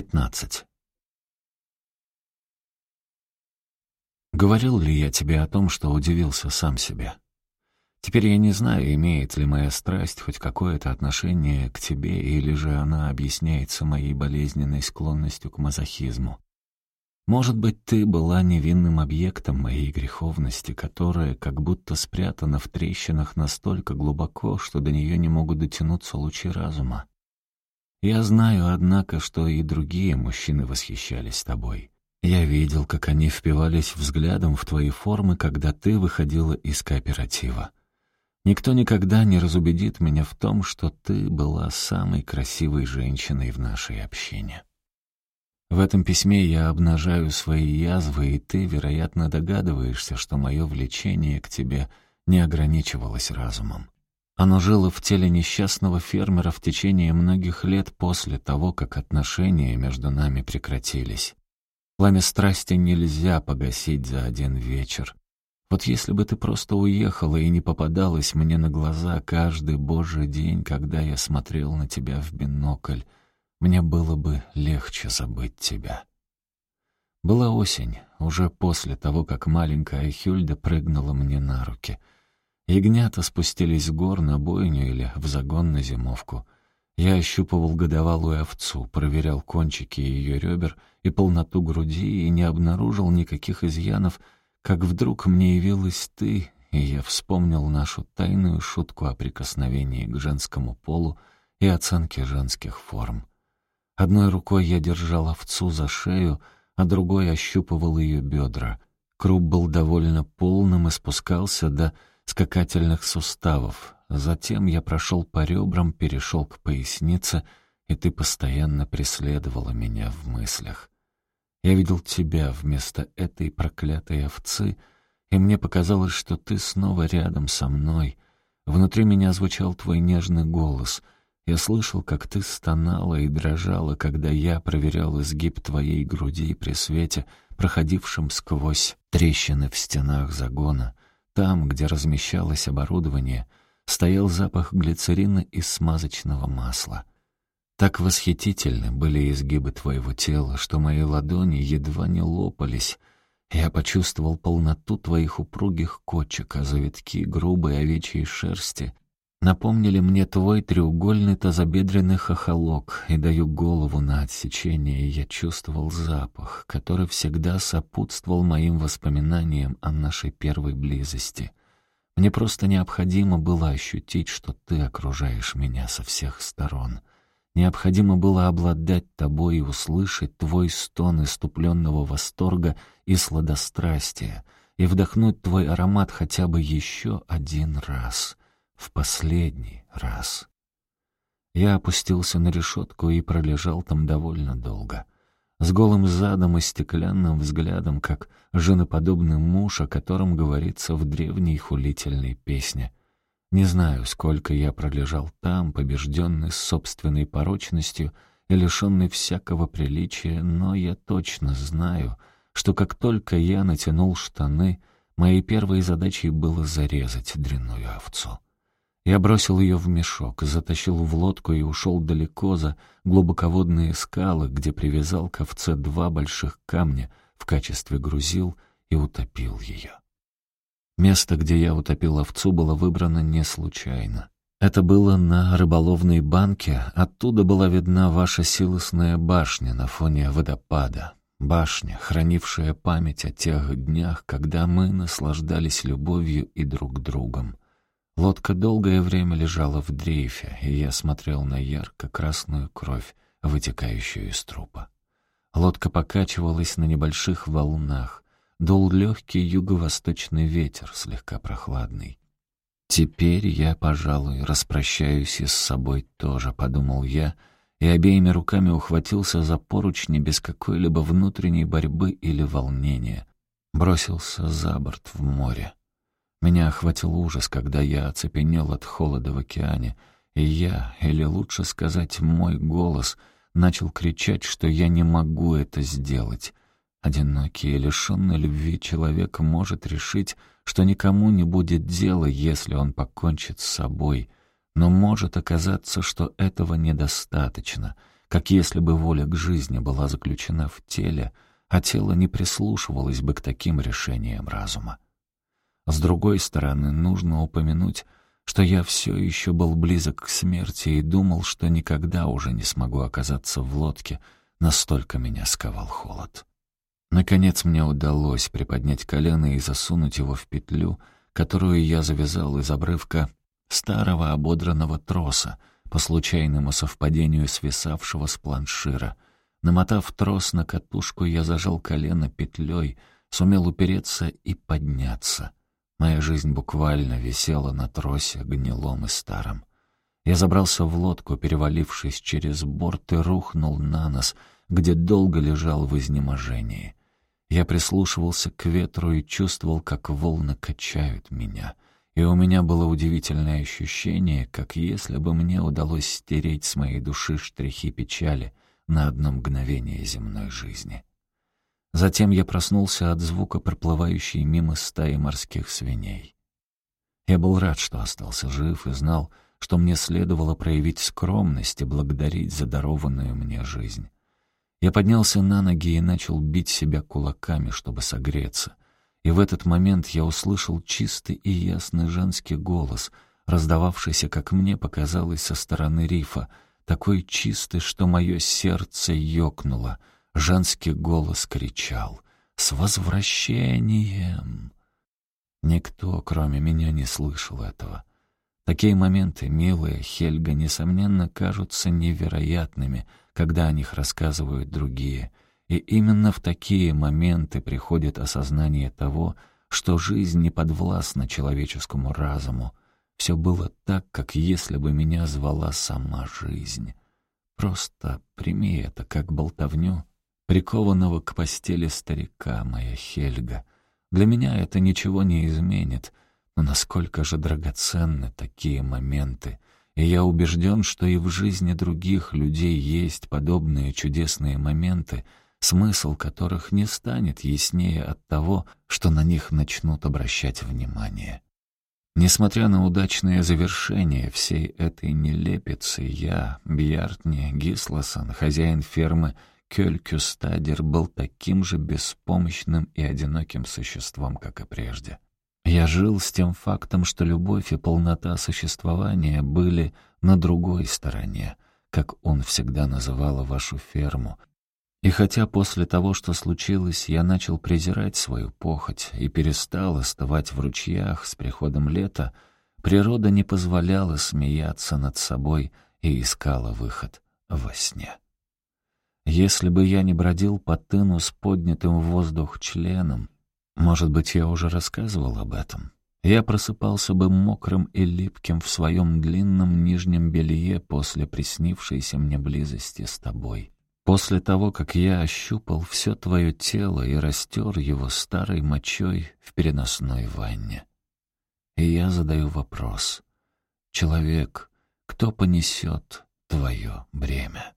15. Говорил ли я тебе о том, что удивился сам себе? Теперь я не знаю, имеет ли моя страсть хоть какое-то отношение к тебе, или же она объясняется моей болезненной склонностью к мазохизму. Может быть, ты была невинным объектом моей греховности, которая как будто спрятана в трещинах настолько глубоко, что до нее не могут дотянуться лучи разума. Я знаю, однако, что и другие мужчины восхищались тобой. Я видел, как они впивались взглядом в твои формы, когда ты выходила из кооператива. Никто никогда не разубедит меня в том, что ты была самой красивой женщиной в нашей общине. В этом письме я обнажаю свои язвы, и ты, вероятно, догадываешься, что мое влечение к тебе не ограничивалось разумом. Оно жило в теле несчастного фермера в течение многих лет после того, как отношения между нами прекратились. Пламя страсти нельзя погасить за один вечер. Вот если бы ты просто уехала и не попадалась мне на глаза каждый божий день, когда я смотрел на тебя в бинокль, мне было бы легче забыть тебя. Была осень, уже после того, как маленькая Хюльда прыгнула мне на руки — Ягнята спустились с гор на бойню или в загон на зимовку. Я ощупывал годовалую овцу, проверял кончики ее ребер и полноту груди и не обнаружил никаких изъянов, как вдруг мне явилась ты, и я вспомнил нашу тайную шутку о прикосновении к женскому полу и оценке женских форм. Одной рукой я держал овцу за шею, а другой ощупывал ее бедра. Круп был довольно полным и спускался до скакательных суставов. Затем я прошел по ребрам, перешел к пояснице, и ты постоянно преследовала меня в мыслях. Я видел тебя вместо этой проклятой овцы, и мне показалось, что ты снова рядом со мной. Внутри меня звучал твой нежный голос. Я слышал, как ты стонала и дрожала, когда я проверял изгиб твоей груди при свете, проходившем сквозь трещины в стенах загона. Там, где размещалось оборудование, стоял запах глицерина и смазочного масла. Так восхитительны были изгибы твоего тела, что мои ладони едва не лопались. Я почувствовал полноту твоих упругих кочек, а завитки грубой овечьей шерсти напомнили мне твой треугольный тазобедренный хохолок, и даю голову на отсечение, я чувствовал запах, который всегда сопутствовал моим воспоминаниям о нашей первой близости. Мне просто необходимо было ощутить, что ты окружаешь меня со всех сторон. Необходимо было обладать тобой и услышать твой стон иступленного восторга и сладострастия, и вдохнуть твой аромат хотя бы еще один раз — в последний раз. Я опустился на решетку и пролежал там довольно долго. С голым задом и стеклянным взглядом, как женоподобный муж, о котором говорится в древней хулительной песне. Не знаю, сколько я пролежал там, побежденный собственной порочностью и лишенный всякого приличия, но я точно знаю, что как только я натянул штаны, моей первой задачей было зарезать дрянную овцу. Я бросил ее в мешок, затащил в лодку и ушел далеко за глубоководные скалы, где привязал к овце два больших камня в качестве грузил и утопил ее. Место, где я утопил овцу, было выбрано не случайно. Это было на рыболовной банке, оттуда была видна ваша силосная башня на фоне водопада. Башня, хранившая память о тех днях, когда мы наслаждались любовью и друг другом. Лодка долгое время лежала в дрейфе, и я смотрел на ярко-красную кровь, вытекающую из трупа. Лодка покачивалась на небольших волнах, дул легкий юго-восточный ветер, слегка прохладный. «Теперь я, пожалуй, распрощаюсь и с собой тоже», — подумал я, и обеими руками ухватился за поручни без какой-либо внутренней борьбы или волнения. Бросился за борт в море. Меня охватил ужас, когда я оцепенел от холода в океане, и я, или лучше сказать, мой голос, начал кричать, что я не могу это сделать. Одинокий и лишенный любви человек может решить, что никому не будет дела, если он покончит с собой, но может оказаться, что этого недостаточно, как если бы воля к жизни была заключена в теле, а тело не прислушивалось бы к таким решениям разума. С другой стороны, нужно упомянуть, что я все еще был близок к смерти и думал, что никогда уже не смогу оказаться в лодке, настолько меня сковал холод. Наконец мне удалось приподнять колено и засунуть его в петлю, которую я завязал из обрывка старого ободранного троса, по случайному совпадению свисавшего с планшира. Намотав трос на катушку, я зажал колено петлей, сумел упереться и подняться — Моя жизнь буквально висела на тросе, гнилом и старом. Я забрался в лодку, перевалившись через борт, и рухнул на нос, где долго лежал в изнеможении. Я прислушивался к ветру и чувствовал, как волны качают меня. И у меня было удивительное ощущение, как если бы мне удалось стереть с моей души штрихи печали на одно мгновение земной жизни. Затем я проснулся от звука проплывающей мимо стаи морских свиней. Я был рад, что остался жив, и знал, что мне следовало проявить скромность и благодарить за дарованную мне жизнь. Я поднялся на ноги и начал бить себя кулаками, чтобы согреться. И в этот момент я услышал чистый и ясный женский голос, раздававшийся, как мне показалось, со стороны рифа, такой чистый, что мое сердце ёкнуло — Женский голос кричал «С возвращением!» Никто, кроме меня, не слышал этого. Такие моменты, милые Хельга, несомненно, кажутся невероятными, когда о них рассказывают другие. И именно в такие моменты приходит осознание того, что жизнь не подвластна человеческому разуму. Все было так, как если бы меня звала сама жизнь. Просто прими это как болтовню прикованного к постели старика, моя Хельга. Для меня это ничего не изменит, но насколько же драгоценны такие моменты, и я убежден, что и в жизни других людей есть подобные чудесные моменты, смысл которых не станет яснее от того, что на них начнут обращать внимание. Несмотря на удачное завершение всей этой нелепицы, я, Бьяртни Гисласон, хозяин фермы Кёлькюстадер был таким же беспомощным и одиноким существом, как и прежде. Я жил с тем фактом, что любовь и полнота существования были на другой стороне, как он всегда называл вашу ферму. И хотя после того, что случилось, я начал презирать свою похоть и перестал остывать в ручьях с приходом лета, природа не позволяла смеяться над собой и искала выход во сне. Если бы я не бродил по тыну с поднятым в воздух членом, может быть, я уже рассказывал об этом, я просыпался бы мокрым и липким в своем длинном нижнем белье после приснившейся мне близости с тобой. После того, как я ощупал все твое тело и растер его старой мочой в переносной ванне. И я задаю вопрос. Человек, кто понесет твое бремя?